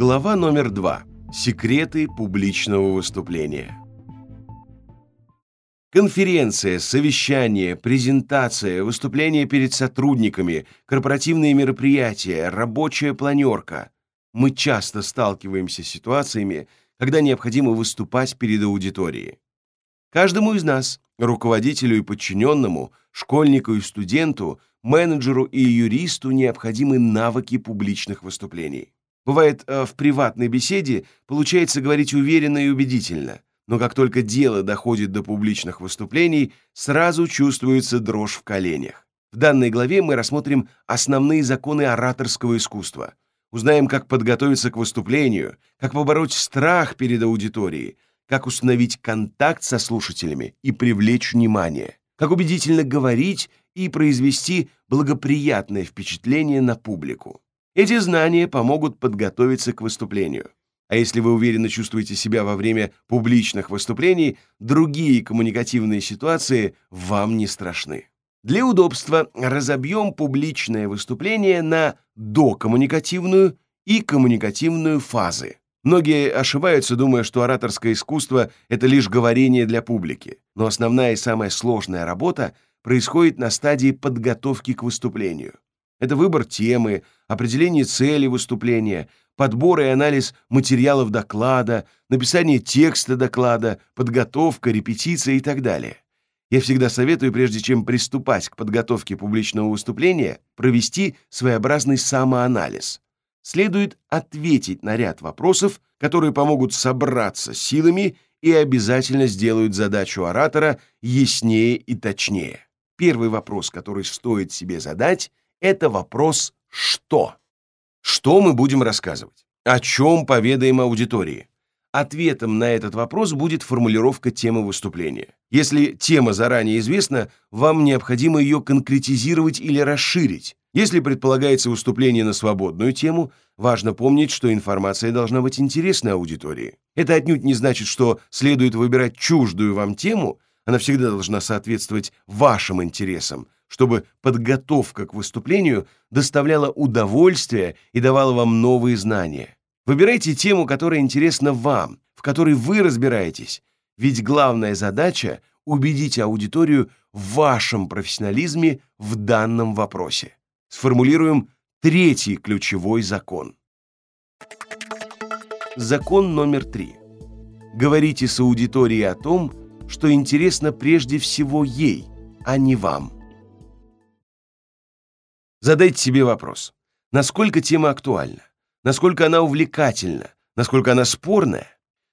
Глава номер два. Секреты публичного выступления. Конференция, совещание, презентация, выступление перед сотрудниками, корпоративные мероприятия, рабочая планерка. Мы часто сталкиваемся с ситуациями, когда необходимо выступать перед аудиторией. Каждому из нас, руководителю и подчиненному, школьнику и студенту, менеджеру и юристу необходимы навыки публичных выступлений. Бывает, э, в приватной беседе получается говорить уверенно и убедительно, но как только дело доходит до публичных выступлений, сразу чувствуется дрожь в коленях. В данной главе мы рассмотрим основные законы ораторского искусства. Узнаем, как подготовиться к выступлению, как побороть страх перед аудиторией, как установить контакт со слушателями и привлечь внимание, как убедительно говорить и произвести благоприятное впечатление на публику. Эти знания помогут подготовиться к выступлению. А если вы уверенно чувствуете себя во время публичных выступлений, другие коммуникативные ситуации вам не страшны. Для удобства разобьем публичное выступление на докоммуникативную и коммуникативную фазы. Многие ошибаются, думая, что ораторское искусство — это лишь говорение для публики. Но основная и самая сложная работа происходит на стадии подготовки к выступлению. Это выбор темы, определение цели выступления, подбор и анализ материалов доклада, написание текста доклада, подготовка, репетиция и так далее. Я всегда советую, прежде чем приступать к подготовке публичного выступления, провести своеобразный самоанализ. Следует ответить на ряд вопросов, которые помогут собраться силами и обязательно сделают задачу оратора яснее и точнее. Первый вопрос, который стоит себе задать, это вопрос «что?». Что мы будем рассказывать? О чем поведаем аудитории? Ответом на этот вопрос будет формулировка темы выступления. Если тема заранее известна, вам необходимо ее конкретизировать или расширить. Если предполагается выступление на свободную тему, важно помнить, что информация должна быть интересной аудитории. Это отнюдь не значит, что следует выбирать чуждую вам тему, она всегда должна соответствовать вашим интересам, чтобы подготовка к выступлению доставляла удовольствие и давала вам новые знания. Выбирайте тему, которая интересна вам, в которой вы разбираетесь, ведь главная задача — убедить аудиторию в вашем профессионализме в данном вопросе. Сформулируем третий ключевой закон. Закон номер три. Говорите с аудиторией о том, что интересно прежде всего ей, а не вам. Задайте себе вопрос. Насколько тема актуальна? Насколько она увлекательна? Насколько она спорная?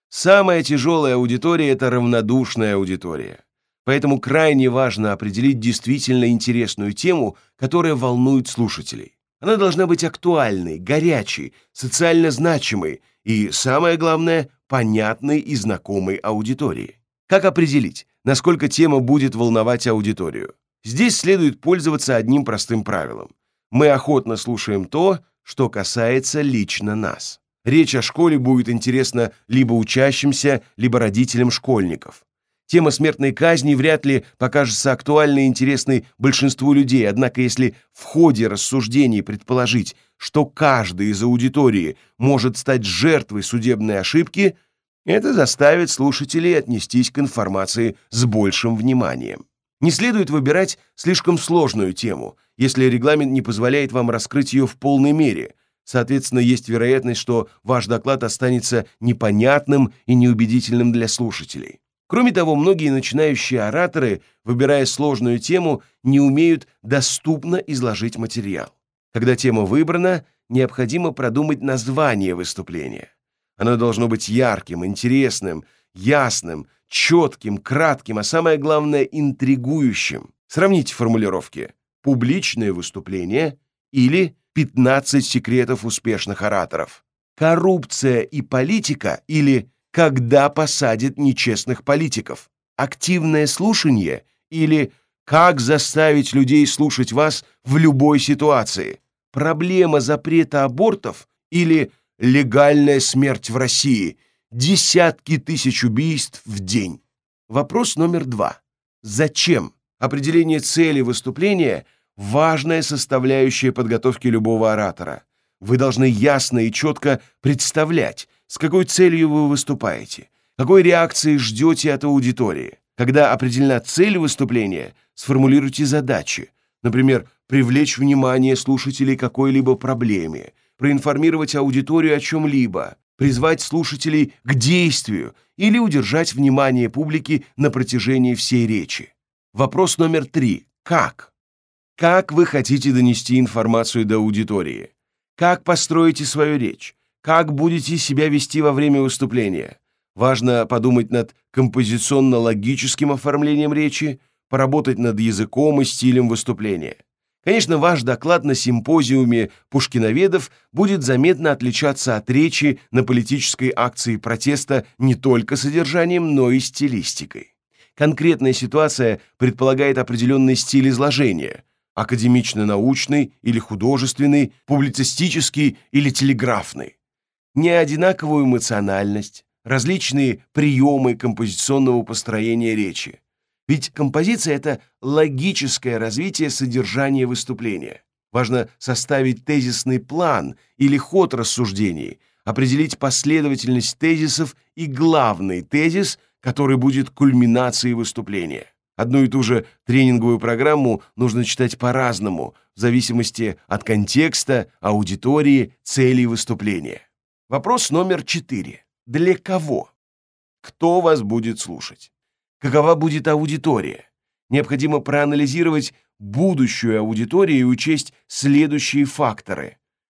Самая тяжелая аудитория – это равнодушная аудитория. Поэтому крайне важно определить действительно интересную тему, которая волнует слушателей. Она должна быть актуальной, горячей, социально значимой и, самое главное, понятной и знакомой аудитории. Как определить, насколько тема будет волновать аудиторию? Здесь следует пользоваться одним простым правилом. Мы охотно слушаем то, что касается лично нас. Речь о школе будет интересна либо учащимся, либо родителям школьников. Тема смертной казни вряд ли покажется актуальной и интересной большинству людей, однако если в ходе рассуждений предположить, что каждый из аудитории может стать жертвой судебной ошибки, это заставит слушателей отнестись к информации с большим вниманием. Не следует выбирать слишком сложную тему, если регламент не позволяет вам раскрыть ее в полной мере. Соответственно, есть вероятность, что ваш доклад останется непонятным и неубедительным для слушателей. Кроме того, многие начинающие ораторы, выбирая сложную тему, не умеют доступно изложить материал. Когда тема выбрана, необходимо продумать название выступления. Оно должно быть ярким, интересным, ясным, четким, кратким, а самое главное, интригующим. Сравните формулировки. Публичное выступление или 15 секретов успешных ораторов. Коррупция и политика или когда посадят нечестных политиков. Активное слушание или как заставить людей слушать вас в любой ситуации. Проблема запрета абортов или легальная смерть в России – десятки тысяч убийств в день. Вопрос номер два. Зачем? Определение цели выступления – важная составляющая подготовки любого оратора. Вы должны ясно и четко представлять, с какой целью вы выступаете, какой реакции ждете от аудитории. Когда определена цель выступления, сформулируйте задачи. Например, привлечь внимание слушателей к какой-либо проблеме, проинформировать аудиторию о чем-либо, призвать слушателей к действию или удержать внимание публики на протяжении всей речи. Вопрос номер три. Как? Как вы хотите донести информацию до аудитории? Как построите свою речь? Как будете себя вести во время выступления? Важно подумать над композиционно-логическим оформлением речи, поработать над языком и стилем выступления. Конечно, ваш доклад на симпозиуме пушкиноведов будет заметно отличаться от речи на политической акции протеста не только содержанием, но и стилистикой. Конкретная ситуация предполагает определенный стиль изложения – академично-научный или художественный, публицистический или телеграфный. Неодинаковую эмоциональность, различные приемы композиционного построения речи – ведь композиция — это логическое развитие содержания выступления. Важно составить тезисный план или ход рассуждений, определить последовательность тезисов и главный тезис, который будет кульминацией выступления. Одну и ту же тренинговую программу нужно читать по-разному, в зависимости от контекста, аудитории, целей выступления. Вопрос номер четыре. Для кого? Кто вас будет слушать? какова будет аудитория. Необходимо проанализировать будущую аудиторию и учесть следующие факторы.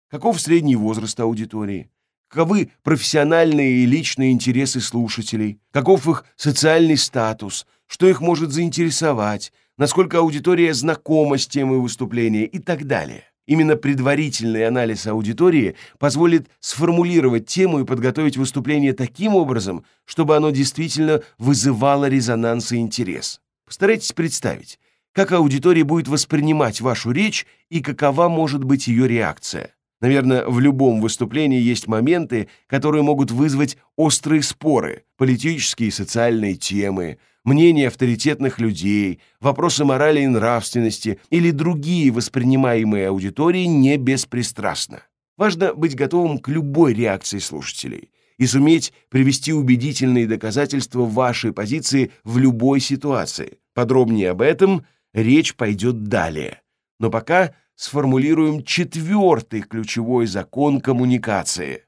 Каков средний возраст аудитории? Каковы профессиональные и личные интересы слушателей? Каков их социальный статус? Что их может заинтересовать? Насколько аудитория знакома с темой выступления и так далее. Именно предварительный анализ аудитории позволит сформулировать тему и подготовить выступление таким образом, чтобы оно действительно вызывало резонанс и интерес. Постарайтесь представить, как аудитория будет воспринимать вашу речь и какова может быть ее реакция. Наверное, в любом выступлении есть моменты, которые могут вызвать острые споры, политические и социальные темы, мнения авторитетных людей, вопросы морали и нравственности или другие воспринимаемые аудиторией не беспристрастно. Важно быть готовым к любой реакции слушателей и суметь привести убедительные доказательства вашей позиции в любой ситуации. Подробнее об этом речь пойдет далее. Но пока сформулируем четвертый ключевой закон коммуникации.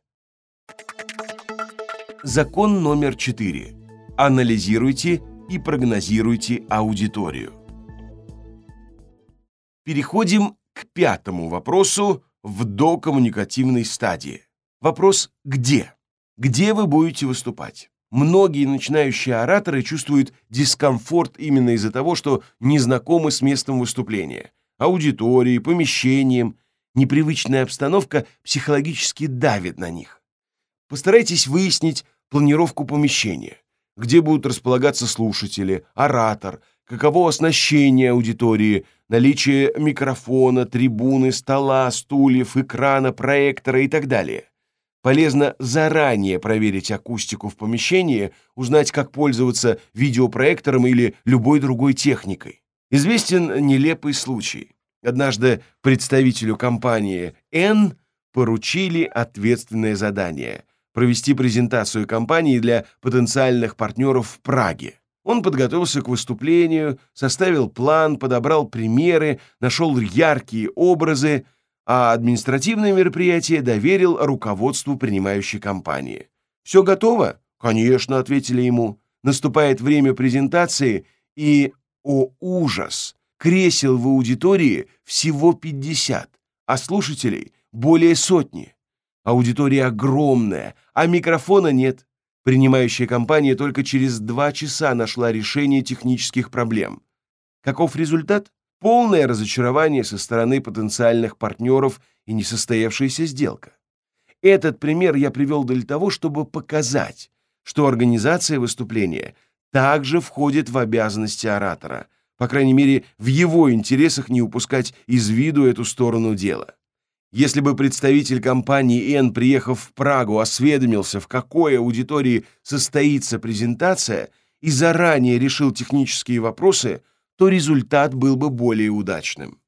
Закон номер четыре. Анализируйте и прогнозируйте аудиторию. Переходим к пятому вопросу в докоммуникативной стадии. Вопрос «Где?». Где вы будете выступать? Многие начинающие ораторы чувствуют дискомфорт именно из-за того, что не знакомы с местом выступления, аудиторией, помещением. Непривычная обстановка психологически давит на них. Постарайтесь выяснить планировку помещения где будут располагаться слушатели, оратор, каково оснащение аудитории, наличие микрофона, трибуны, стола, стульев, экрана, проектора и так далее. Полезно заранее проверить акустику в помещении, узнать, как пользоваться видеопроектором или любой другой техникой. Известен нелепый случай. Однажды представителю компании N поручили ответственное задание провести презентацию компании для потенциальных партнеров в Праге. Он подготовился к выступлению, составил план, подобрал примеры, нашел яркие образы, а административное мероприятие доверил руководству принимающей компании. «Все готово?» «Конечно», — ответили ему. Наступает время презентации, и, о ужас, кресел в аудитории всего 50, а слушателей более сотни. Аудитория огромная, а микрофона нет. Принимающая компания только через два часа нашла решение технических проблем. Каков результат? Полное разочарование со стороны потенциальных партнеров и несостоявшаяся сделка. Этот пример я привел для того, чтобы показать, что организация выступления также входит в обязанности оратора, по крайней мере, в его интересах не упускать из виду эту сторону дела. Если бы представитель компании N, приехав в Прагу, осведомился, в какой аудитории состоится презентация и заранее решил технические вопросы, то результат был бы более удачным.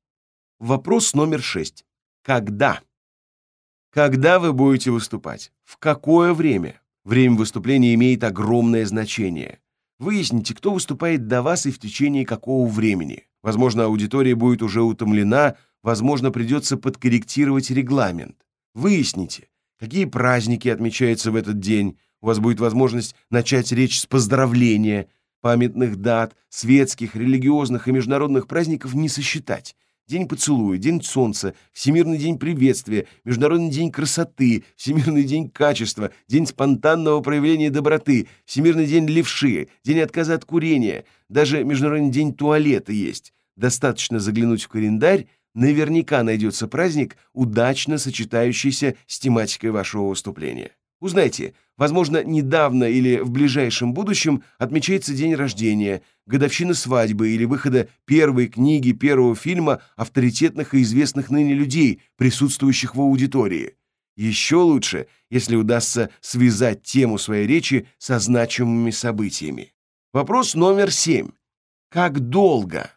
Вопрос номер шесть. Когда? Когда вы будете выступать? В какое время? Время выступления имеет огромное значение. Выясните, кто выступает до вас и в течение какого времени. Возможно, аудитория будет уже утомлена, возможно, придется подкорректировать регламент. Выясните, какие праздники отмечаются в этот день. У вас будет возможность начать речь с поздравления. Памятных дат, светских, религиозных и международных праздников не сосчитать. День поцелуя, День солнца, Всемирный день приветствия, Международный день красоты, Всемирный день качества, День спонтанного проявления доброты, Всемирный день левши, День отказа от курения, даже Международный день туалета есть. Достаточно заглянуть в календарь, наверняка найдется праздник, удачно сочетающийся с тематикой вашего выступления. Узнайте, возможно, недавно или в ближайшем будущем отмечается день рождения, годовщина свадьбы или выхода первой книги, первого фильма авторитетных и известных ныне людей, присутствующих в аудитории. Еще лучше, если удастся связать тему своей речи со значимыми событиями. Вопрос номер семь. Как долго?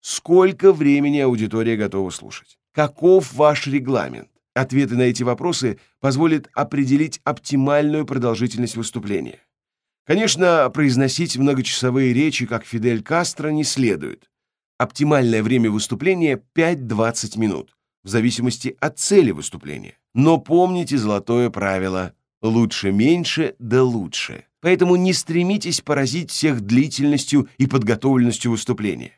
Сколько времени аудитория готова слушать? Каков ваш регламент? Ответы на эти вопросы позволят определить оптимальную продолжительность выступления. Конечно, произносить многочасовые речи, как Фидель Кастро, не следует. Оптимальное время выступления 5-20 минут, в зависимости от цели выступления. Но помните золотое правило «лучше меньше, да лучше». Поэтому не стремитесь поразить всех длительностью и подготовленностью выступления.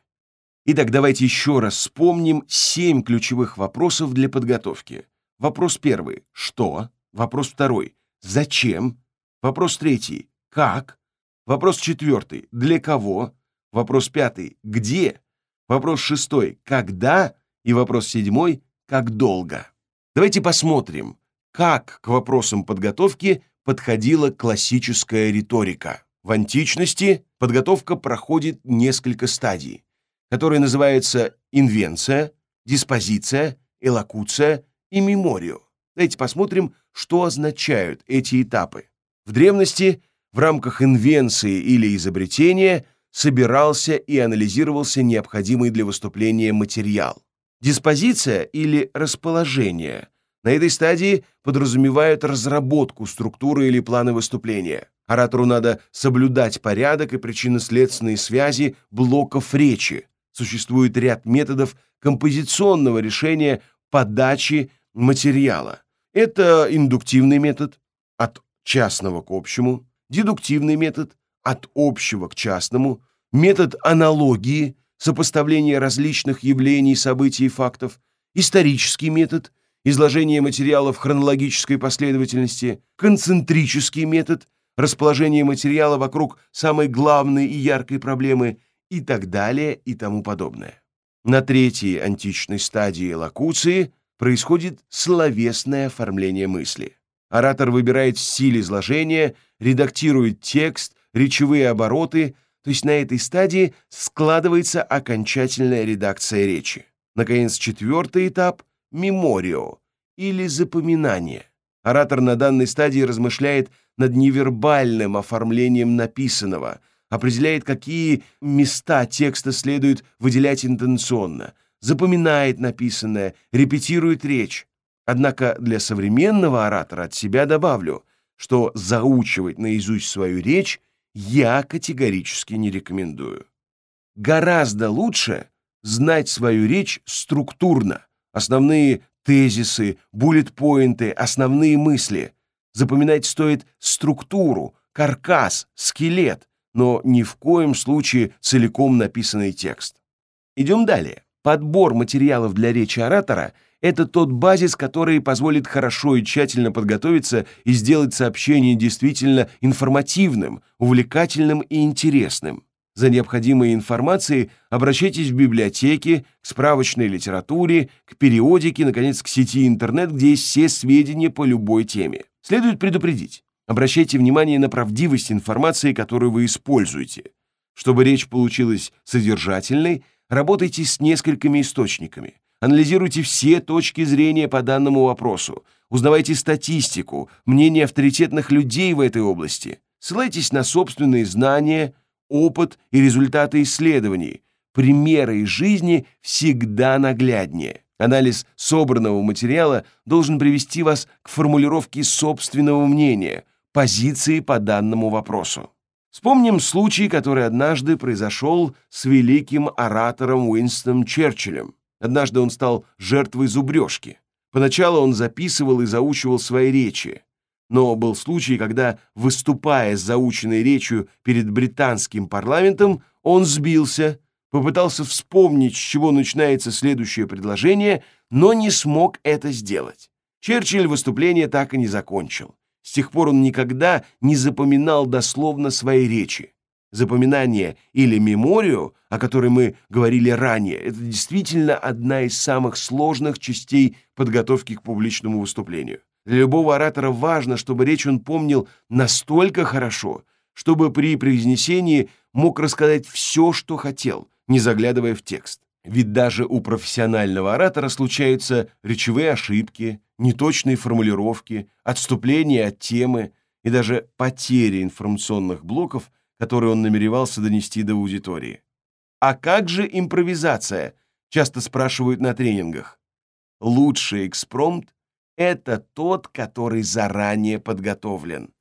Итак, давайте еще раз вспомним семь ключевых вопросов для подготовки – Вопрос первый – что? Вопрос второй – зачем? Вопрос третий – как? Вопрос четвертый – для кого? Вопрос пятый – где? Вопрос шестой – когда? И вопрос седьмой – как долго? Давайте посмотрим, как к вопросам подготовки подходила классическая риторика. В античности подготовка проходит несколько стадий, которые называются инвенция, диспозиция, элокуция и меморио. Давайте посмотрим, что означают эти этапы. В древности в рамках инвенции или изобретения собирался и анализировался необходимый для выступления материал. Диспозиция или расположение на этой стадии подразумевают разработку структуры или плана выступления. Оратору надо соблюдать порядок и причинно-следственные связи блоков речи. Существует ряд методов композиционного решения подачи материала. Это индуктивный метод от частного к общему, дедуктивный метод от общего к частному, метод аналогии, сопоставления различных явлений, событий и фактов, исторический метод, изложение материала в хронологической последовательности, концентрический метод, расположение материала вокруг самой главной и яркой проблемы и так далее и тому подобное. На третьей античной стадии локуции происходит словесное оформление мысли. Оратор выбирает стиль изложения, редактирует текст, речевые обороты, то есть на этой стадии складывается окончательная редакция речи. Наконец, четвертый этап — меморио, или запоминание. Оратор на данной стадии размышляет над невербальным оформлением написанного, определяет, какие места текста следует выделять интенционно — запоминает написанное, репетирует речь. Однако для современного оратора от себя добавлю, что заучивать наизусть свою речь я категорически не рекомендую. Гораздо лучше знать свою речь структурно, основные тезисы, буллет-поинты, основные мысли. Запоминать стоит структуру, каркас, скелет, но ни в коем случае целиком написанный текст. Идем далее. Подбор материалов для речи оратора – это тот базис, который позволит хорошо и тщательно подготовиться и сделать сообщение действительно информативным, увлекательным и интересным. За необходимой информацией обращайтесь в библиотеки, к справочной литературе, к периодике, наконец, к сети интернет, где есть все сведения по любой теме. Следует предупредить. Обращайте внимание на правдивость информации, которую вы используете. Чтобы речь получилась содержательной – Работайте с несколькими источниками. Анализируйте все точки зрения по данному вопросу. Узнавайте статистику, мнение авторитетных людей в этой области. Ссылайтесь на собственные знания, опыт и результаты исследований. Примеры из жизни всегда нагляднее. Анализ собранного материала должен привести вас к формулировке собственного мнения, позиции по данному вопросу. Вспомним случай, который однажды произошел с великим оратором Уинстоном Черчиллем. Однажды он стал жертвой зубрежки. Поначалу он записывал и заучивал свои речи. Но был случай, когда, выступая с заученной речью перед британским парламентом, он сбился, попытался вспомнить, с чего начинается следующее предложение, но не смог это сделать. Черчилль выступление так и не закончил. С тех пор он никогда не запоминал дословно свои речи. Запоминание или меморию, о которой мы говорили ранее, это действительно одна из самых сложных частей подготовки к публичному выступлению. Для любого оратора важно, чтобы речь он помнил настолько хорошо, чтобы при произнесении мог рассказать все, что хотел, не заглядывая в текст. Ведь даже у профессионального оратора случаются речевые ошибки, неточные формулировки, отступления от темы и даже потери информационных блоков, которые он намеревался донести до аудитории. А как же импровизация? Часто спрашивают на тренингах. Лучший экспромт — это тот, который заранее подготовлен.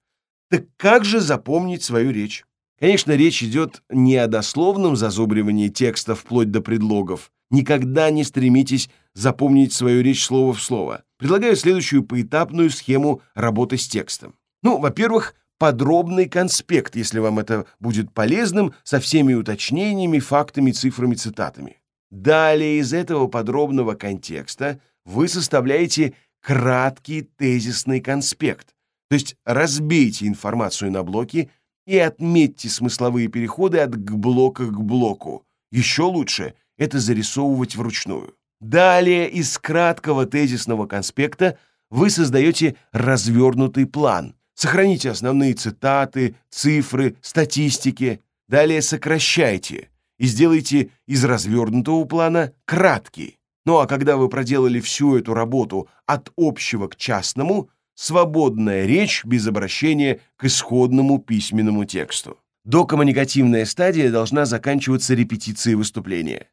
Так как же запомнить свою речь? Конечно, речь идет не о дословном зазубривании текста вплоть до предлогов. Никогда не стремитесь запомнить свою речь слово в слово. Предлагаю следующую поэтапную схему работы с текстом. Ну, во-первых, подробный конспект, если вам это будет полезным, со всеми уточнениями, фактами, цифрами, цитатами. Далее из этого подробного контекста вы составляете краткий тезисный конспект, то есть разбейте информацию на блоки и отметьте смысловые переходы от блока к блоку. Еще лучше это зарисовывать вручную. Далее из краткого тезисного конспекта вы создаете развернутый план. Сохраните основные цитаты, цифры, статистики. Далее сокращайте и сделайте из развернутого плана краткий. Ну а когда вы проделали всю эту работу от общего к частному, свободная речь без обращения к исходному письменному тексту. Докоммуникативная стадия должна заканчиваться репетицией выступления.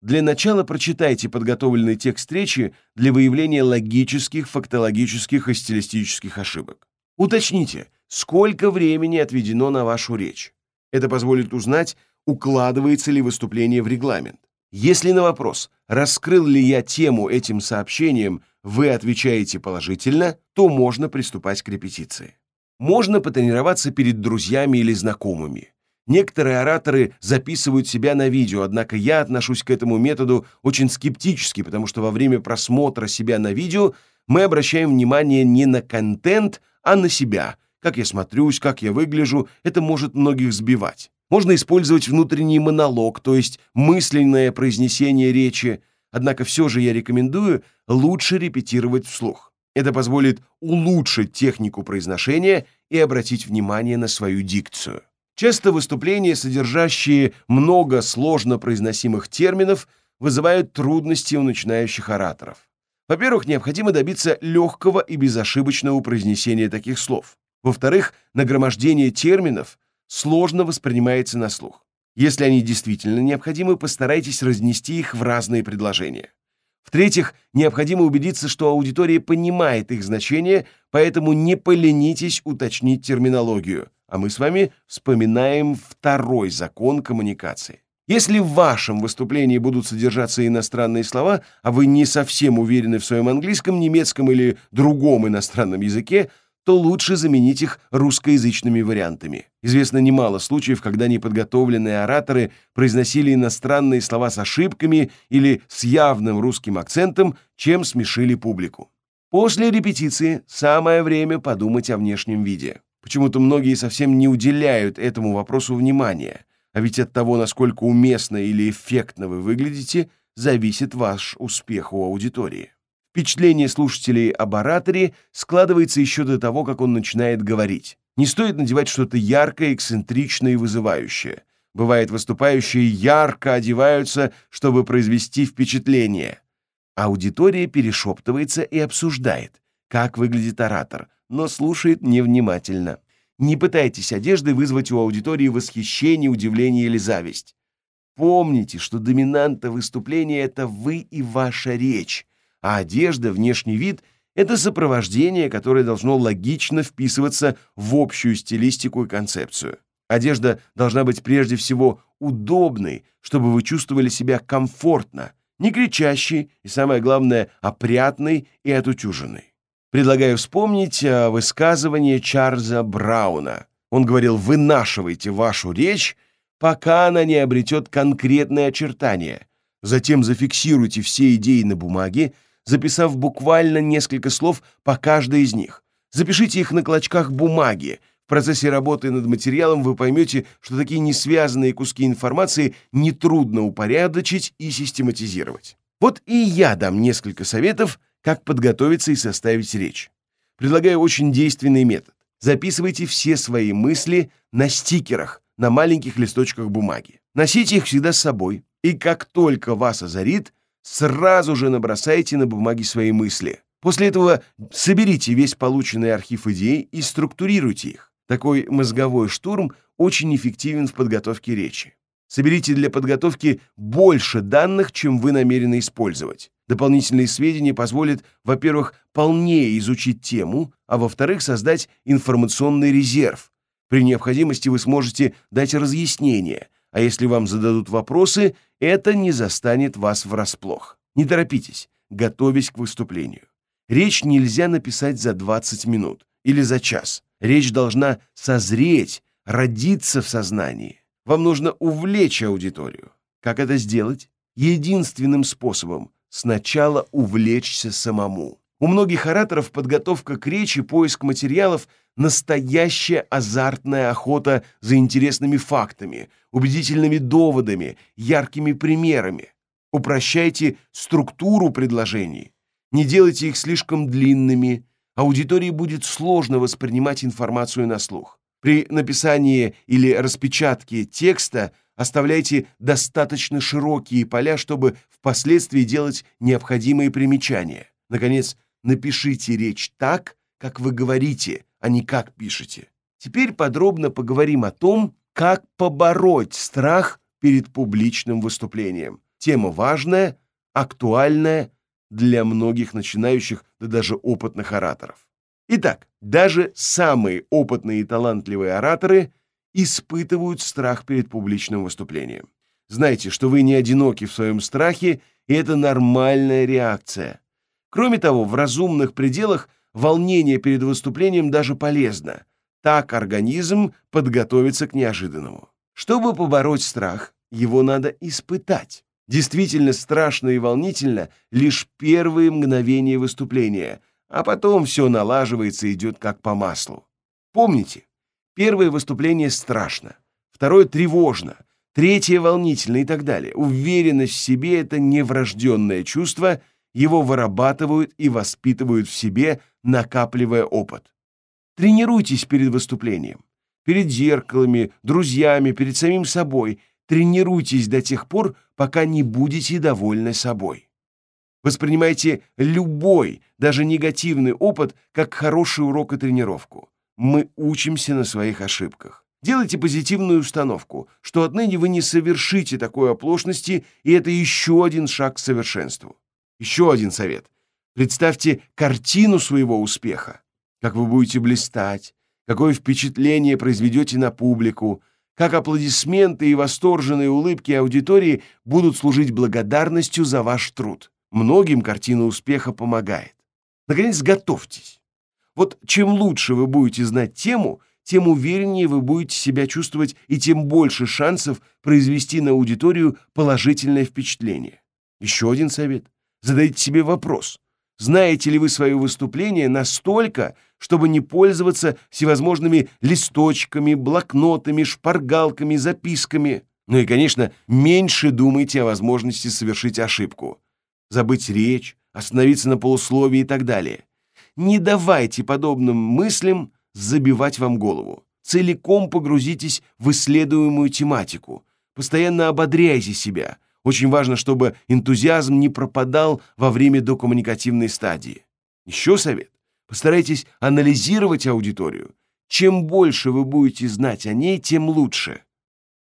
Для начала прочитайте подготовленный текст речи для выявления логических, фактологических и стилистических ошибок. Уточните, сколько времени отведено на вашу речь. Это позволит узнать, укладывается ли выступление в регламент. Если на вопрос, раскрыл ли я тему этим сообщением, вы отвечаете положительно, то можно приступать к репетиции. Можно потренироваться перед друзьями или знакомыми. Некоторые ораторы записывают себя на видео, однако я отношусь к этому методу очень скептически, потому что во время просмотра себя на видео мы обращаем внимание не на контент, а на себя. Как я смотрюсь, как я выгляжу, это может многих сбивать. Можно использовать внутренний монолог, то есть мысленное произнесение речи, Однако все же я рекомендую лучше репетировать вслух. Это позволит улучшить технику произношения и обратить внимание на свою дикцию. Часто выступления, содержащие много сложно произносимых терминов, вызывают трудности у начинающих ораторов. Во-первых, необходимо добиться легкого и безошибочного произнесения таких слов. Во-вторых, нагромождение терминов сложно воспринимается на слух. Если они действительно необходимы, постарайтесь разнести их в разные предложения. В-третьих, необходимо убедиться, что аудитория понимает их значение, поэтому не поленитесь уточнить терминологию. А мы с вами вспоминаем второй закон коммуникации. Если в вашем выступлении будут содержаться иностранные слова, а вы не совсем уверены в своем английском, немецком или другом иностранном языке, то лучше заменить их русскоязычными вариантами. Известно немало случаев, когда неподготовленные ораторы произносили иностранные слова с ошибками или с явным русским акцентом, чем смешили публику. После репетиции самое время подумать о внешнем виде. Почему-то многие совсем не уделяют этому вопросу внимания, а ведь от того, насколько уместно или эффектно вы выглядите, зависит ваш успех у аудитории. Впечатление слушателей об ораторе складывается еще до того, как он начинает говорить. Не стоит надевать что-то яркое, эксцентричное и вызывающее. Бывает, выступающие ярко одеваются, чтобы произвести впечатление. Аудитория перешептывается и обсуждает, как выглядит оратор, но слушает невнимательно. Не пытайтесь одеждой вызвать у аудитории восхищение, удивление или зависть. Помните, что доминанта выступления — это вы и ваша речь — а одежда, внешний вид — это сопровождение, которое должно логично вписываться в общую стилистику и концепцию. Одежда должна быть прежде всего удобной, чтобы вы чувствовали себя комфортно, не кричащей и, самое главное, опрятной и отутюженной. Предлагаю вспомнить высказывание Чарльза Брауна. Он говорил «вынашивайте вашу речь, пока она не обретет конкретные очертания. Затем зафиксируйте все идеи на бумаге, записав буквально несколько слов по каждой из них. Запишите их на клочках бумаги, в процессе работы над материалом вы поймете, что такие несвязанные куски информации нетрудно упорядочить и систематизировать. Вот и я дам несколько советов, как подготовиться и составить речь. Предлагаю очень действенный метод. Записывайте все свои мысли на стикерах, на маленьких листочках бумаги. Носите их всегда с собой, и как только вас озарит, сразу же набросайте на бумаге свои мысли. После этого соберите весь полученный архив идей и структурируйте их. Такой мозговой штурм очень эффективен в подготовке речи. Соберите для подготовки больше данных, чем вы намерены использовать. Дополнительные сведения позволят, во-первых, полнее изучить тему, а во-вторых, создать информационный резерв. При необходимости вы сможете дать разъяснение, а если вам зададут вопросы, это не застанет вас врасплох. Не торопитесь, готовясь к выступлению. Речь нельзя написать за 20 минут или за час. Речь должна созреть, родиться в сознании. Вам нужно увлечь аудиторию. Как это сделать? Единственным способом – сначала увлечься самому. У многих ораторов подготовка к речи, поиск материалов – настоящая азартная охота за интересными фактами, убедительными доводами, яркими примерами. Упрощайте структуру предложений. Не делайте их слишком длинными, аудитории будет сложно воспринимать информацию на слух. При написании или распечатке текста оставляйте достаточно широкие поля, чтобы впоследствии делать необходимые примечания. Наконец, напишите речь так, как вы говорите, а не как пишете. Теперь подробно поговорим о том, как побороть страх перед публичным выступлением. Тема важная, актуальная для многих начинающих, да даже опытных ораторов. Итак, даже самые опытные и талантливые ораторы испытывают страх перед публичным выступлением. Знайте, что вы не одиноки в своем страхе, и это нормальная реакция. Кроме того, в разумных пределах волнение перед выступлением даже полезно. Так организм подготовится к неожиданному. Чтобы побороть страх, его надо испытать. Действительно страшно и волнительно лишь первые мгновения выступления, а потом все налаживается и идет как по маслу. Помните, первое выступление страшно, второе тревожно, третье волнительно и так далее. Уверенность в себе — это не врожденное чувство, его вырабатывают и воспитывают в себе, накапливая опыт. Тренируйтесь перед выступлением, перед зеркалами, друзьями, перед самим собой — Тренируйтесь до тех пор, пока не будете довольны собой. Воспринимайте любой, даже негативный опыт как хороший урок и тренировку. Мы учимся на своих ошибках. Делайте позитивную установку, что отныне вы не совершите такой оплошности, и это еще один шаг к совершенству. Еще один совет. Представьте картину своего успеха. Как вы будете блистать, какое впечатление произведете на публику, как аплодисменты и восторженные улыбки аудитории будут служить благодарностью за ваш труд. Многим картина успеха помогает. Наконец, готовьтесь. Вот чем лучше вы будете знать тему, тем увереннее вы будете себя чувствовать и тем больше шансов произвести на аудиторию положительное впечатление. Еще один совет. Задайте себе вопрос. Знаете ли вы свое выступление настолько, чтобы не пользоваться всевозможными листочками, блокнотами, шпаргалками, записками? Ну и, конечно, меньше думайте о возможности совершить ошибку. Забыть речь, остановиться на полусловии и так далее. Не давайте подобным мыслям забивать вам голову. Целиком погрузитесь в исследуемую тематику. Постоянно ободряйте себя – очень важно, чтобы энтузиазм не пропадал во время докоммуникативной стадии. Еще совет. Постарайтесь анализировать аудиторию. Чем больше вы будете знать о ней, тем лучше.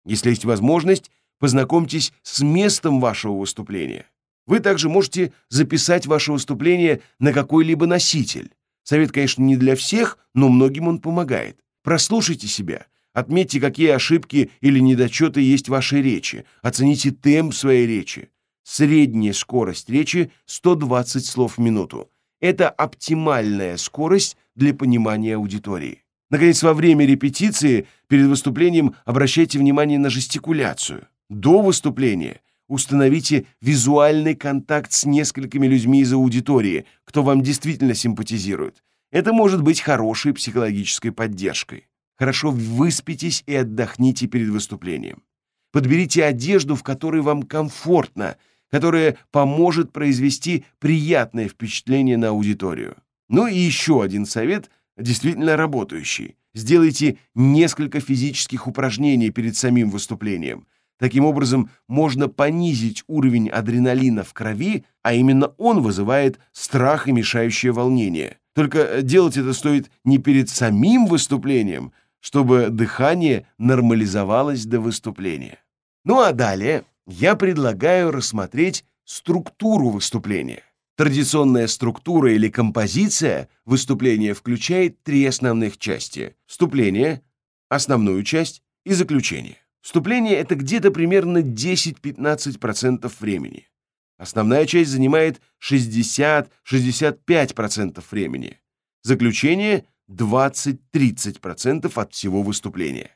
Если есть возможность, познакомьтесь с местом вашего выступления. Вы также можете записать ваше выступление на какой-либо носитель. Совет, конечно, не для всех, но многим он помогает. Прослушайте себя, отметьте, какие ошибки или недочеты есть в вашей речи, оцените темп своей речи. Средняя скорость речи 120 слов в минуту. Это оптимальная скорость для понимания аудитории. Наконец, во время репетиции перед выступлением обращайте внимание на жестикуляцию. До выступления установите визуальный контакт с несколькими людьми из аудитории, кто вам действительно симпатизирует. Это может быть хорошей психологической поддержкой. Хорошо выспитесь и отдохните перед выступлением. Подберите одежду, в которой вам комфортно, которая поможет произвести приятное впечатление на аудиторию. Ну и еще один совет действительно работающий. Сделайте несколько физических упражнений перед самим выступлением. Таким образом, можно понизить уровень адреналина в крови, а именно он вызывает страх и мешающее волнение. Только делать это стоит не перед самим выступлением, чтобы дыхание нормализовалось до выступления. Ну а далее я предлагаю рассмотреть структуру выступления. Традиционная структура или композиция выступления включает три основных части: вступление, основную часть и заключение. Вступление это где-то примерно 10-15% времени. Основная часть занимает 60-65% времени. Заключение 20-30% от всего выступления.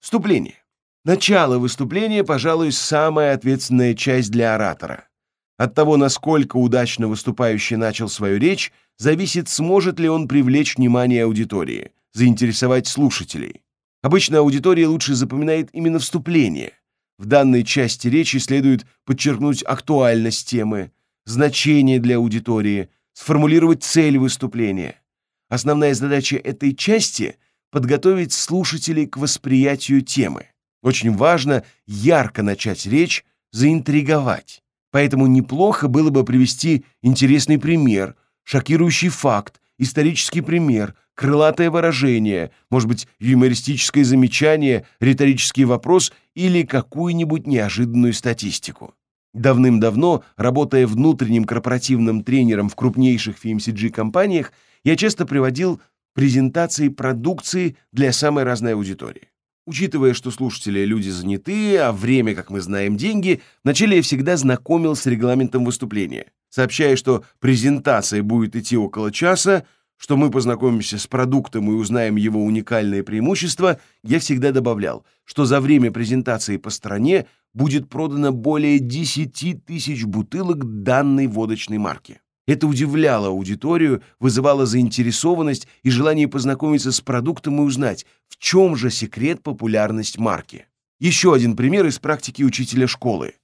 Вступление. Начало выступления, пожалуй, самая ответственная часть для оратора. От того, насколько удачно выступающий начал свою речь, зависит, сможет ли он привлечь внимание аудитории, заинтересовать слушателей. Обычно аудитория лучше запоминает именно вступление. В данной части речи следует подчеркнуть актуальность темы, значение для аудитории, сформулировать цель выступления. Основная задача этой части — подготовить слушателей к восприятию темы. Очень важно ярко начать речь, заинтриговать. Поэтому неплохо было бы привести интересный пример, шокирующий факт, исторический пример, крылатое выражение, может быть, юмористическое замечание, риторический вопрос или какую-нибудь неожиданную статистику. Давным-давно, работая внутренним корпоративным тренером в крупнейших FMCG-компаниях, я часто приводил презентации продукции для самой разной аудитории. Учитывая, что слушатели люди заняты, а время, как мы знаем, деньги, вначале я всегда знакомил с регламентом выступления, сообщая, что презентация будет идти около часа, что мы познакомимся с продуктом и узнаем его уникальные преимущества, я всегда добавлял, что за время презентации по стране будет продано более 10 тысяч бутылок данной водочной марки. Это удивляло аудиторию, вызывало заинтересованность и желание познакомиться с продуктом и узнать, в чем же секрет популярности марки. Еще один пример из практики учителя школы.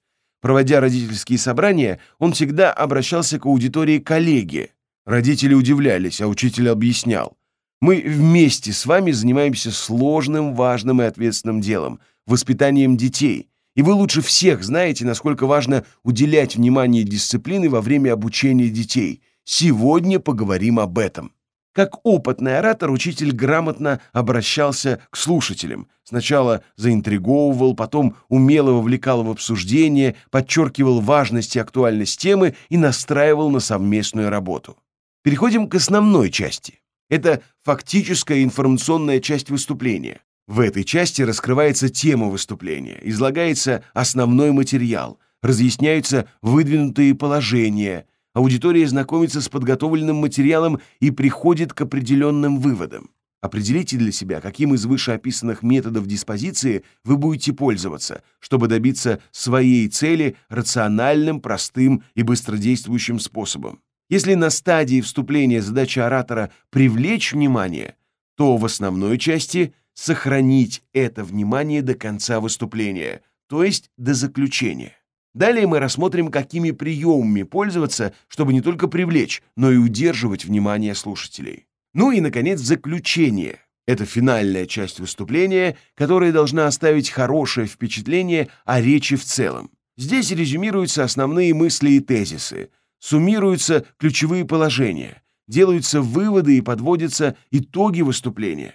Проводя родительские собрания, он всегда обращался к аудитории коллеги. Родители удивлялись, а учитель объяснял. Мы вместе с вами занимаемся сложным, важным и ответственным делом – воспитанием детей – и вы лучше всех знаете, насколько важно уделять внимание дисциплине во время обучения детей. Сегодня поговорим об этом. Как опытный оратор, учитель грамотно обращался к слушателям. Сначала заинтриговывал, потом умело вовлекал в обсуждение, подчеркивал важность и актуальность темы и настраивал на совместную работу. Переходим к основной части. Это фактическая информационная часть выступления. В этой части раскрывается тема выступления, излагается основной материал, разъясняются выдвинутые положения, аудитория знакомится с подготовленным материалом и приходит к определенным выводам. Определите для себя, каким из вышеописанных методов диспозиции вы будете пользоваться, чтобы добиться своей цели рациональным, простым и быстродействующим способом. Если на стадии вступления задача оратора привлечь внимание, то в основной части сохранить это внимание до конца выступления, то есть до заключения. Далее мы рассмотрим, какими приемами пользоваться, чтобы не только привлечь, но и удерживать внимание слушателей. Ну и, наконец, заключение. Это финальная часть выступления, которая должна оставить хорошее впечатление о речи в целом. Здесь резюмируются основные мысли и тезисы, суммируются ключевые положения, делаются выводы и подводятся итоги выступления.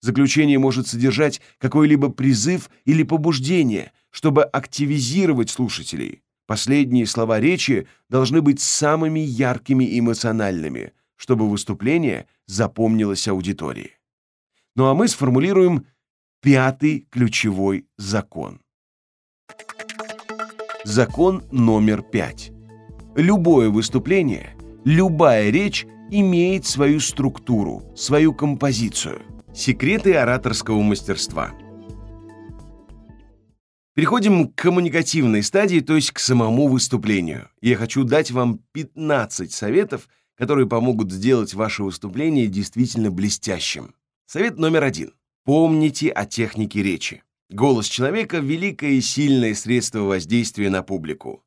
Заключение может содержать какой-либо призыв или побуждение, чтобы активизировать слушателей, Последние слова речи должны быть самыми яркими и эмоциональными, чтобы выступление запомнилось аудитории. Ну а мы сформулируем пятый ключевой закон. Закон номер пять. Любое выступление, любая речь имеет свою структуру, свою композицию. Секреты ораторского мастерства. Переходим к коммуникативной стадии, то есть к самому выступлению. Я хочу дать вам 15 советов, которые помогут сделать ваше выступление действительно блестящим. Совет номер один. Помните о технике речи. Голос человека – великое и сильное средство воздействия на публику.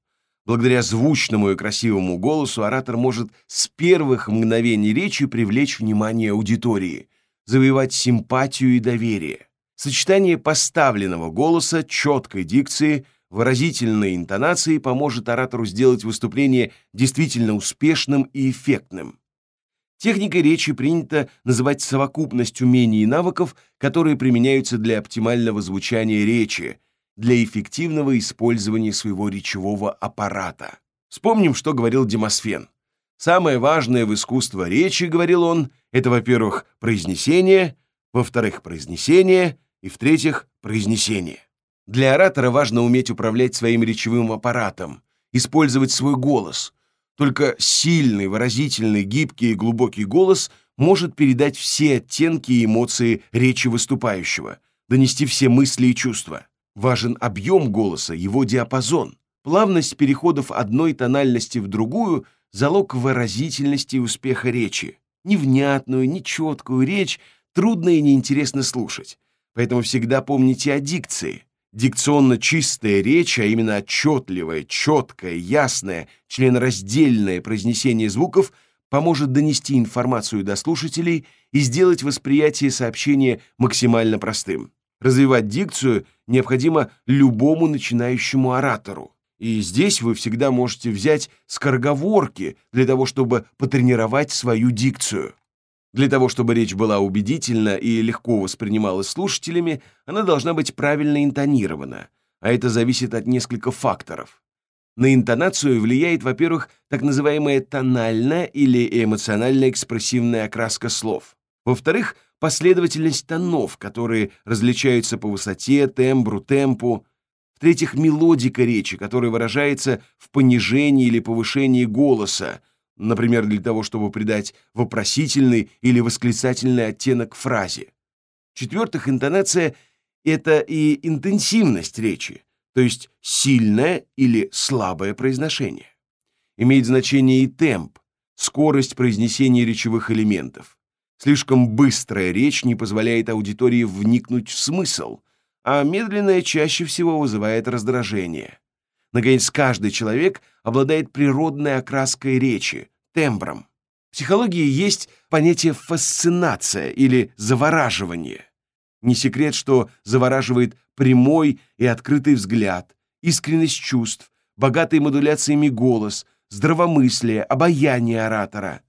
Благодаря звучному и красивому голосу оратор может с первых мгновений речи привлечь внимание аудитории, завоевать симпатию и доверие. Сочетание поставленного голоса, четкой дикции, выразительной интонации поможет оратору сделать выступление действительно успешным и эффектным. Техникой речи принято называть совокупность умений и навыков, которые применяются для оптимального звучания речи, для эффективного использования своего речевого аппарата. Вспомним, что говорил Демосфен. Самое важное в искусстве речи, говорил он, это, во-первых, произнесение, во-вторых, произнесение и, в-третьих, произнесение. Для оратора важно уметь управлять своим речевым аппаратом, использовать свой голос – только сильный, выразительный, гибкий и глубокий голос может передать все оттенки и эмоции речи выступающего, донести все мысли и чувства. Важен объем голоса, его диапазон. Плавность переходов одной тональности в другую – залог выразительности и успеха речи. Невнятную, нечеткую речь трудно и неинтересно слушать. Поэтому всегда помните о дикции. Дикционно чистая речь, а именно отчетливое, четкое, ясное, членораздельное произнесение звуков поможет донести информацию до слушателей и сделать восприятие сообщения максимально простым. Развивать дикцию необходимо любому начинающему оратору. И здесь вы всегда можете взять скороговорки для того, чтобы потренировать свою дикцию. Для того, чтобы речь была убедительна и легко воспринималась слушателями, она должна быть правильно интонирована, а это зависит от нескольких факторов. На интонацию влияет, во-первых, так называемая тональная или эмоционально-экспрессивная окраска слов. Во-вторых, последовательность тонов, которые различаются по высоте, тембру, темпу. В-третьих, мелодика речи, которая выражается в понижении или повышении голоса, например, для того, чтобы придать вопросительный или восклицательный оттенок фразе. В-четвертых, интонация — это и интенсивность речи, то есть сильное или слабое произношение. Имеет значение и темп, скорость произнесения речевых элементов. Слишком быстрая речь не позволяет аудитории вникнуть в смысл, а медленная чаще всего вызывает раздражение. Наконец, каждый человек обладает природной окраской речи, тембром. В психологии есть понятие фасцинация или завораживание. Не секрет, что завораживает прямой и открытый взгляд, искренность чувств, богатый модуляциями голос, здравомыслие, обаяние оратора.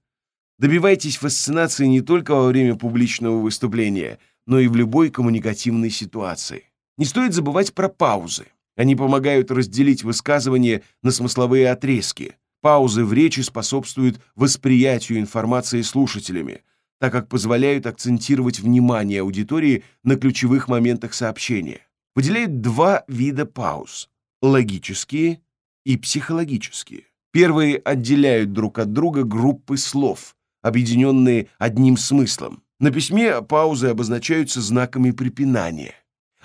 Добивайтесь фасцинации не только во время публичного выступления, но и в любой коммуникативной ситуации. Не стоит забывать про паузы. Они помогают разделить высказывание на смысловые отрезки. Паузы в речи способствуют восприятию информации слушателями, так как позволяют акцентировать внимание аудитории на ключевых моментах сообщения. Выделяют два вида пауз – логические и психологические. Первые отделяют друг от друга группы слов, объединенные одним смыслом. На письме паузы обозначаются знаками препинания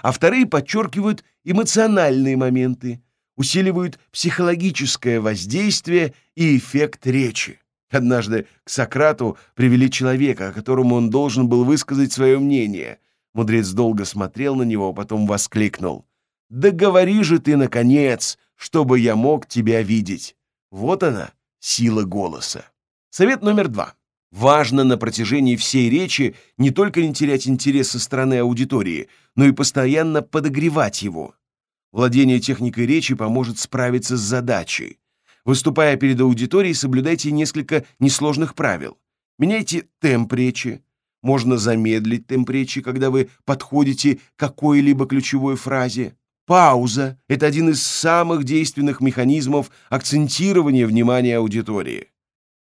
а вторые подчеркивают эмоциональные моменты, усиливают психологическое воздействие и эффект речи. Однажды к Сократу привели человека, которому он должен был высказать свое мнение. Мудрец долго смотрел на него, потом воскликнул. «Да говори же ты, наконец, чтобы я мог тебя видеть!» Вот она, сила голоса. Совет номер два. Важно на протяжении всей речи не только не терять интерес со стороны аудитории, но и постоянно подогревать его. Владение техникой речи поможет справиться с задачей. Выступая перед аудиторией, соблюдайте несколько несложных правил. Меняйте темп речи. Можно замедлить темп речи, когда вы подходите к какой-либо ключевой фразе. Пауза – это один из самых действенных механизмов акцентирования внимания аудитории.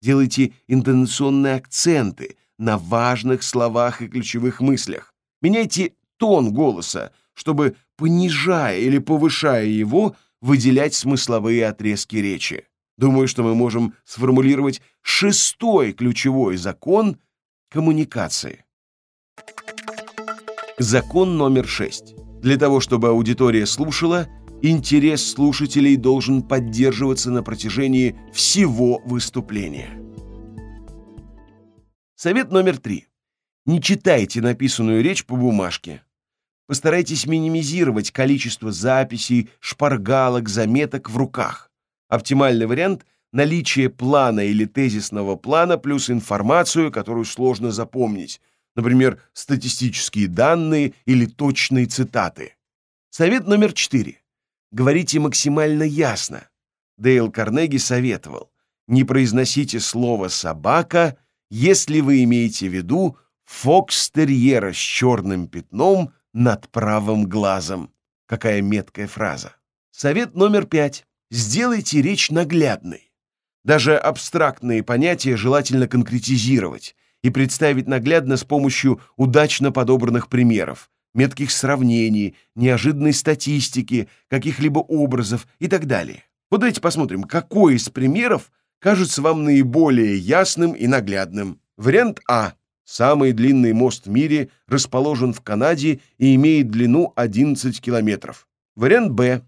Делайте интонационные акценты на важных словах и ключевых мыслях. Меняйте тон голоса, чтобы, понижая или повышая его, выделять смысловые отрезки речи. Думаю, что мы можем сформулировать шестой ключевой закон коммуникации. Закон номер шесть. Для того, чтобы аудитория слушала, интерес слушателей должен поддерживаться на протяжении всего выступления. Совет номер три. Не читайте написанную речь по бумажке. Постарайтесь минимизировать количество записей, шпаргалок, заметок в руках. Оптимальный вариант – наличие плана или тезисного плана плюс информацию, которую сложно запомнить, например, статистические данные или точные цитаты. Совет номер четыре. Говорите максимально ясно. Дейл Карнеги советовал, не произносите слово «собака», если вы имеете в виду фокстерьера с черным пятном над правым глазом. Какая меткая фраза. Совет номер пять. Сделайте речь наглядной. Даже абстрактные понятия желательно конкретизировать и представить наглядно с помощью удачно подобранных примеров, метких сравнений, неожиданной статистики, каких-либо образов и так далее. Вот давайте посмотрим, какой из примеров кажется вам наиболее ясным и наглядным. Вариант А. Самый длинный мост в мире расположен в Канаде и имеет длину 11 километров. Вариант Б.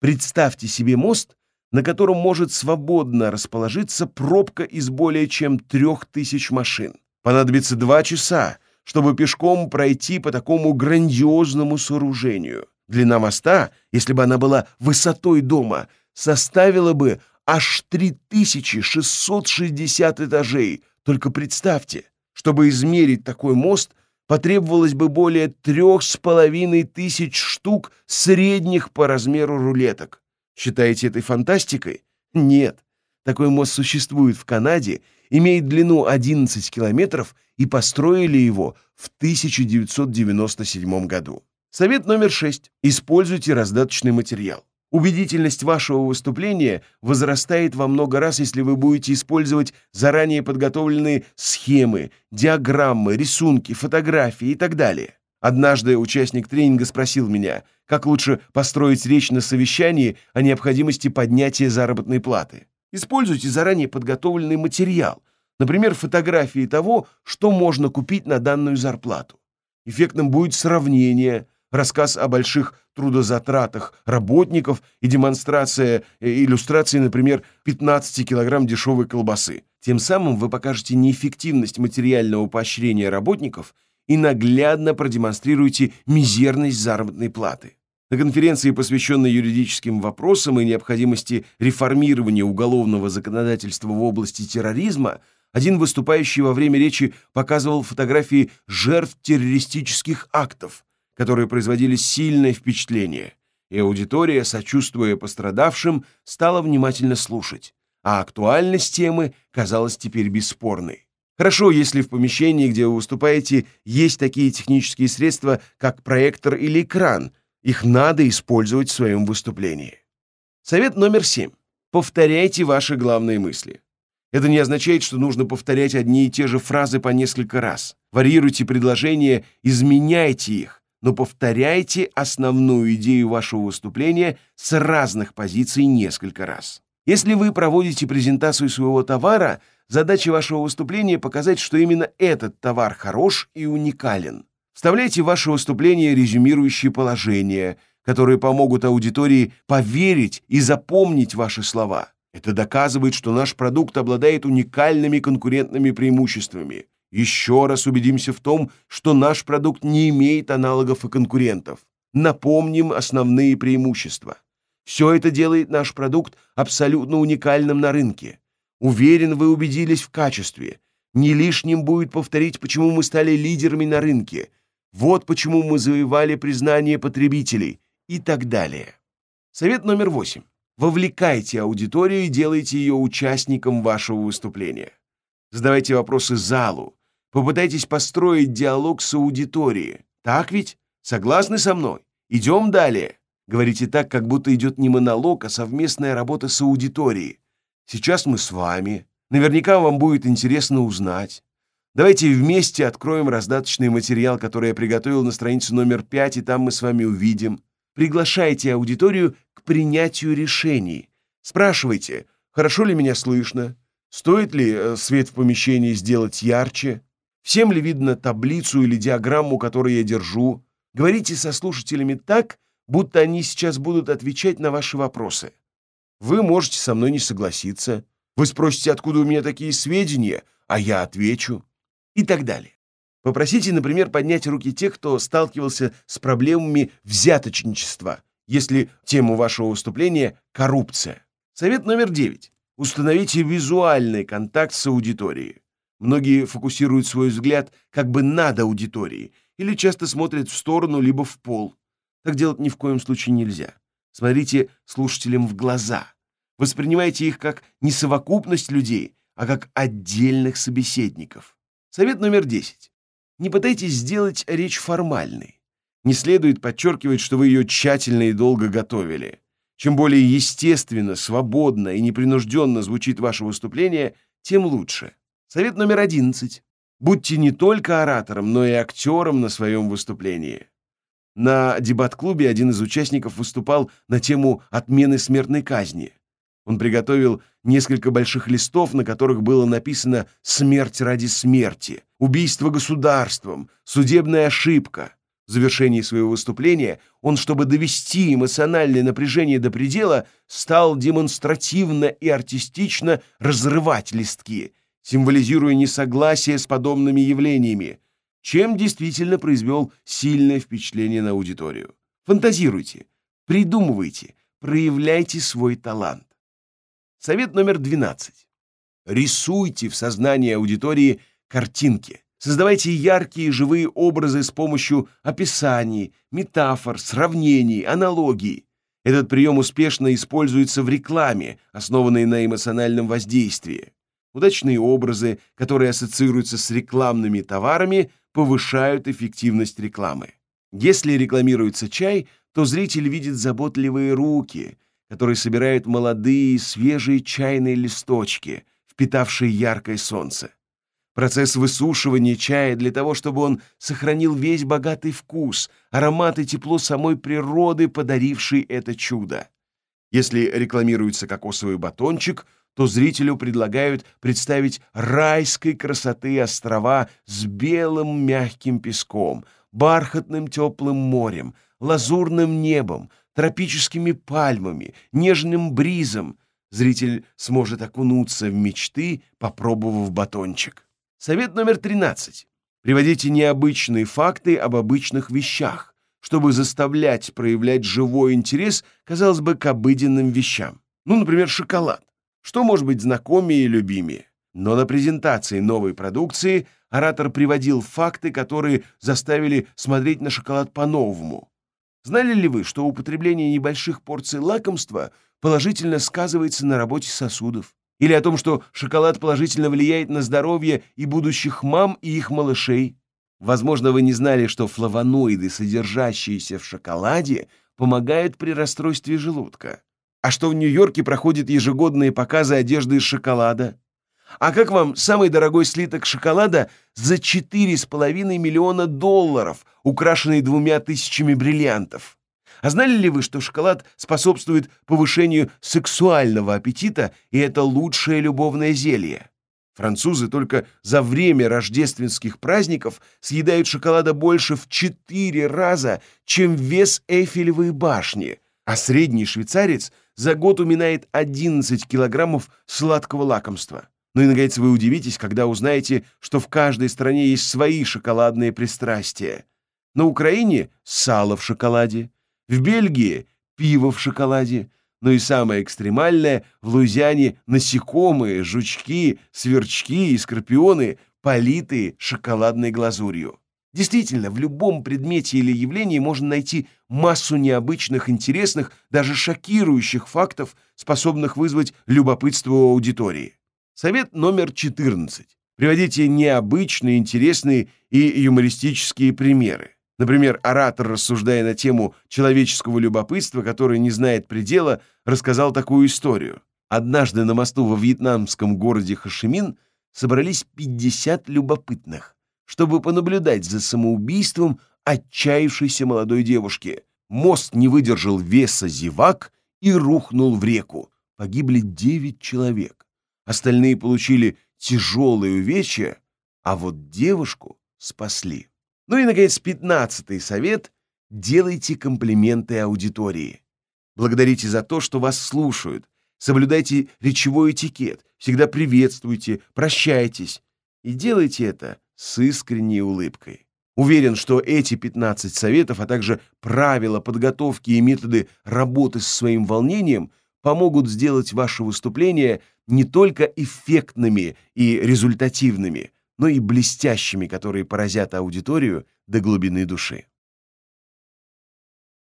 Представьте себе мост, на котором может свободно расположиться пробка из более чем 3000 машин. Понадобится два часа, чтобы пешком пройти по такому грандиозному сооружению. Длина моста, если бы она была высотой дома, составила бы аж 3660 этажей. Только представьте, чтобы измерить такой мост, потребовалось бы более трех с половиной тысяч штук средних по размеру рулеток. Считаете этой фантастикой? Нет. Такой мост существует в Канаде имеет длину 11 километров и построили его в 1997 году. Совет номер 6. Используйте раздаточный материал. Убедительность вашего выступления возрастает во много раз, если вы будете использовать заранее подготовленные схемы, диаграммы, рисунки, фотографии и так далее. Однажды участник тренинга спросил меня, как лучше построить речь на совещании о необходимости поднятия заработной платы. Используйте заранее подготовленный материал, например, фотографии того, что можно купить на данную зарплату. Эффектным будет сравнение, рассказ о больших трудозатратах работников и демонстрация э, иллюстрации, например, 15 килограмм дешевой колбасы. Тем самым вы покажете неэффективность материального поощрения работников и наглядно продемонстрируете мизерность заработной платы. На конференции, посвященной юридическим вопросам и необходимости реформирования уголовного законодательства в области терроризма, один выступающий во время речи показывал фотографии жертв террористических актов, которые производили сильное впечатление, и аудитория, сочувствуя пострадавшим, стала внимательно слушать, а актуальность темы казалась теперь бесспорной. Хорошо, если в помещении, где вы выступаете, есть такие технические средства, как проектор или экран – их надо использовать в своем выступлении. Совет номер семь. Повторяйте ваши главные мысли. Это не означает, что нужно повторять одни и те же фразы по несколько раз. Варьируйте предложения, изменяйте их, но повторяйте основную идею вашего выступления с разных позиций несколько раз. Если вы проводите презентацию своего товара, задача вашего выступления показать, что именно этот товар хорош и уникален. Вставляйте в ваше выступление резюмирующие положения, которые помогут аудитории поверить и запомнить ваши слова. Это доказывает, что наш продукт обладает уникальными конкурентными преимуществами. Еще раз убедимся в том, что наш продукт не имеет аналогов и конкурентов. Напомним основные преимущества. Все это делает наш продукт абсолютно уникальным на рынке. Уверен, вы убедились в качестве. Не лишним будет повторить, почему мы стали лидерами на рынке – вот почему мы завоевали признание потребителей и так далее. Совет номер восемь. Вовлекайте аудиторию и делайте ее участником вашего выступления. Задавайте вопросы залу. Попытайтесь построить диалог с аудиторией. Так ведь? Согласны со мной? Идем далее. Говорите так, как будто идет не монолог, а совместная работа с аудиторией. Сейчас мы с вами. Наверняка вам будет интересно узнать. Давайте вместе откроем раздаточный материал, который я приготовил на странице номер 5, и там мы с вами увидим. Приглашайте аудиторию к принятию решений. Спрашивайте, хорошо ли меня слышно, стоит ли э, свет в помещении сделать ярче, всем ли видно таблицу или диаграмму, которую я держу. Говорите со слушателями так, будто они сейчас будут отвечать на ваши вопросы. Вы можете со мной не согласиться. Вы спросите, откуда у меня такие сведения, а я отвечу. И так далее. Попросите, например, поднять руки тех, кто сталкивался с проблемами взяточничества, если тему вашего выступления – коррупция. Совет номер девять. Установите визуальный контакт с аудиторией. Многие фокусируют свой взгляд как бы над аудиторией или часто смотрят в сторону либо в пол. Так делать ни в коем случае нельзя. Смотрите слушателям в глаза. Воспринимайте их как не совокупность людей, а как отдельных собеседников. Совет номер 10. Не пытайтесь сделать речь формальной. Не следует подчеркивать, что вы ее тщательно и долго готовили. Чем более естественно, свободно и непринужденно звучит ваше выступление, тем лучше. Совет номер 11. Будьте не только оратором, но и актером на своем выступлении. На дебат-клубе один из участников выступал на тему отмены смертной казни. Он приготовил несколько больших листов, на которых было написано «Смерть ради смерти», «Убийство государством», «Судебная ошибка». В завершении своего выступления он, чтобы довести эмоциональное напряжение до предела, стал демонстративно и артистично разрывать листки, символизируя несогласие с подобными явлениями – чем действительно произвел сильное впечатление на аудиторию. Фантазируйте, придумывайте, проявляйте свой талант. Совет номер 12. Рисуйте в сознании аудитории картинки. Создавайте яркие живые образы с помощью описаний, метафор, сравнений, аналогий. Этот прием успешно используется в рекламе, основанной на эмоциональном воздействии. Удачные образы, которые ассоциируются с рекламными товарами, повышают эффективность рекламы. Если рекламируется чай, то зритель видит заботливые руки, которые собирают молодые свежие чайные листочки, впитавшие яркое солнце. Процесс высушивания чая для того, чтобы он сохранил весь богатый вкус, аромат и тепло самой природы, подарившей это чудо. Если рекламируется кокосовый батончик – то зрителю предлагают представить райской красоты острова с белым мягким песком, бархатным теплым морем, лазурным небом, тропическими пальмами, нежным бризом. Зритель сможет окунуться в мечты, попробовав батончик. Совет номер 13. Приводите необычные факты об обычных вещах, чтобы заставлять проявлять живой интерес, казалось бы, к обыденным вещам. Ну, например, шоколад. Что может быть знакомее и любимее? Но на презентации новой продукции оратор приводил факты, которые заставили смотреть на шоколад по-новому. Знали ли вы, что употребление небольших порций лакомства положительно сказывается на работе сосудов? Или о том, что шоколад положительно влияет на здоровье и будущих мам и их малышей? Возможно, вы не знали, что флавоноиды, содержащиеся в шоколаде, помогают при расстройстве желудка. А что в Нью-Йорке проходят ежегодные показы одежды из шоколада? А как вам самый дорогой слиток шоколада за 4,5 миллиона долларов, украшенный двумя тысячами бриллиантов? А знали ли вы, что шоколад способствует повышению сексуального аппетита, и это лучшее любовное зелье? Французы только за время рождественских праздников съедают шоколада больше в 4 раза, чем вес Эйфелевой башни, а средний швейцарец за год уминает 11 килограммов сладкого лакомства. Ну и, наконец, вы удивитесь, когда узнаете, что в каждой стране есть свои шоколадные пристрастия. На Украине – сало в шоколаде, в Бельгии – пиво в шоколаде, ну и самое экстремальное – в Луизиане – насекомые, жучки, сверчки и скорпионы, политые шоколадной глазурью. Действительно, в любом предмете или явлении можно найти массу необычных, интересных, даже шокирующих фактов, способных вызвать любопытство у аудитории. Совет номер 14. Приводите необычные, интересные и юмористические примеры. Например, оратор, рассуждая на тему человеческого любопытства, который не знает предела, рассказал такую историю. Однажды на мосту во вьетнамском городе Хашимин собрались 50 любопытных, чтобы понаблюдать за самоубийством отчаявшейся молодой девушки. Мост не выдержал веса зевак и рухнул в реку. Погибли 9 человек. Остальные получили тяжелые увечья, а вот девушку спасли. Ну и, наконец, пятнадцатый совет — делайте комплименты аудитории. Благодарите за то, что вас слушают. Соблюдайте речевой этикет. Всегда приветствуйте, прощайтесь. И делайте это с искренней улыбкой. Уверен, что эти 15 советов, а также правила подготовки и методы работы со своим волнением помогут сделать ваши выступления не только эффектными и результативными, но и блестящими, которые поразят аудиторию до глубины души.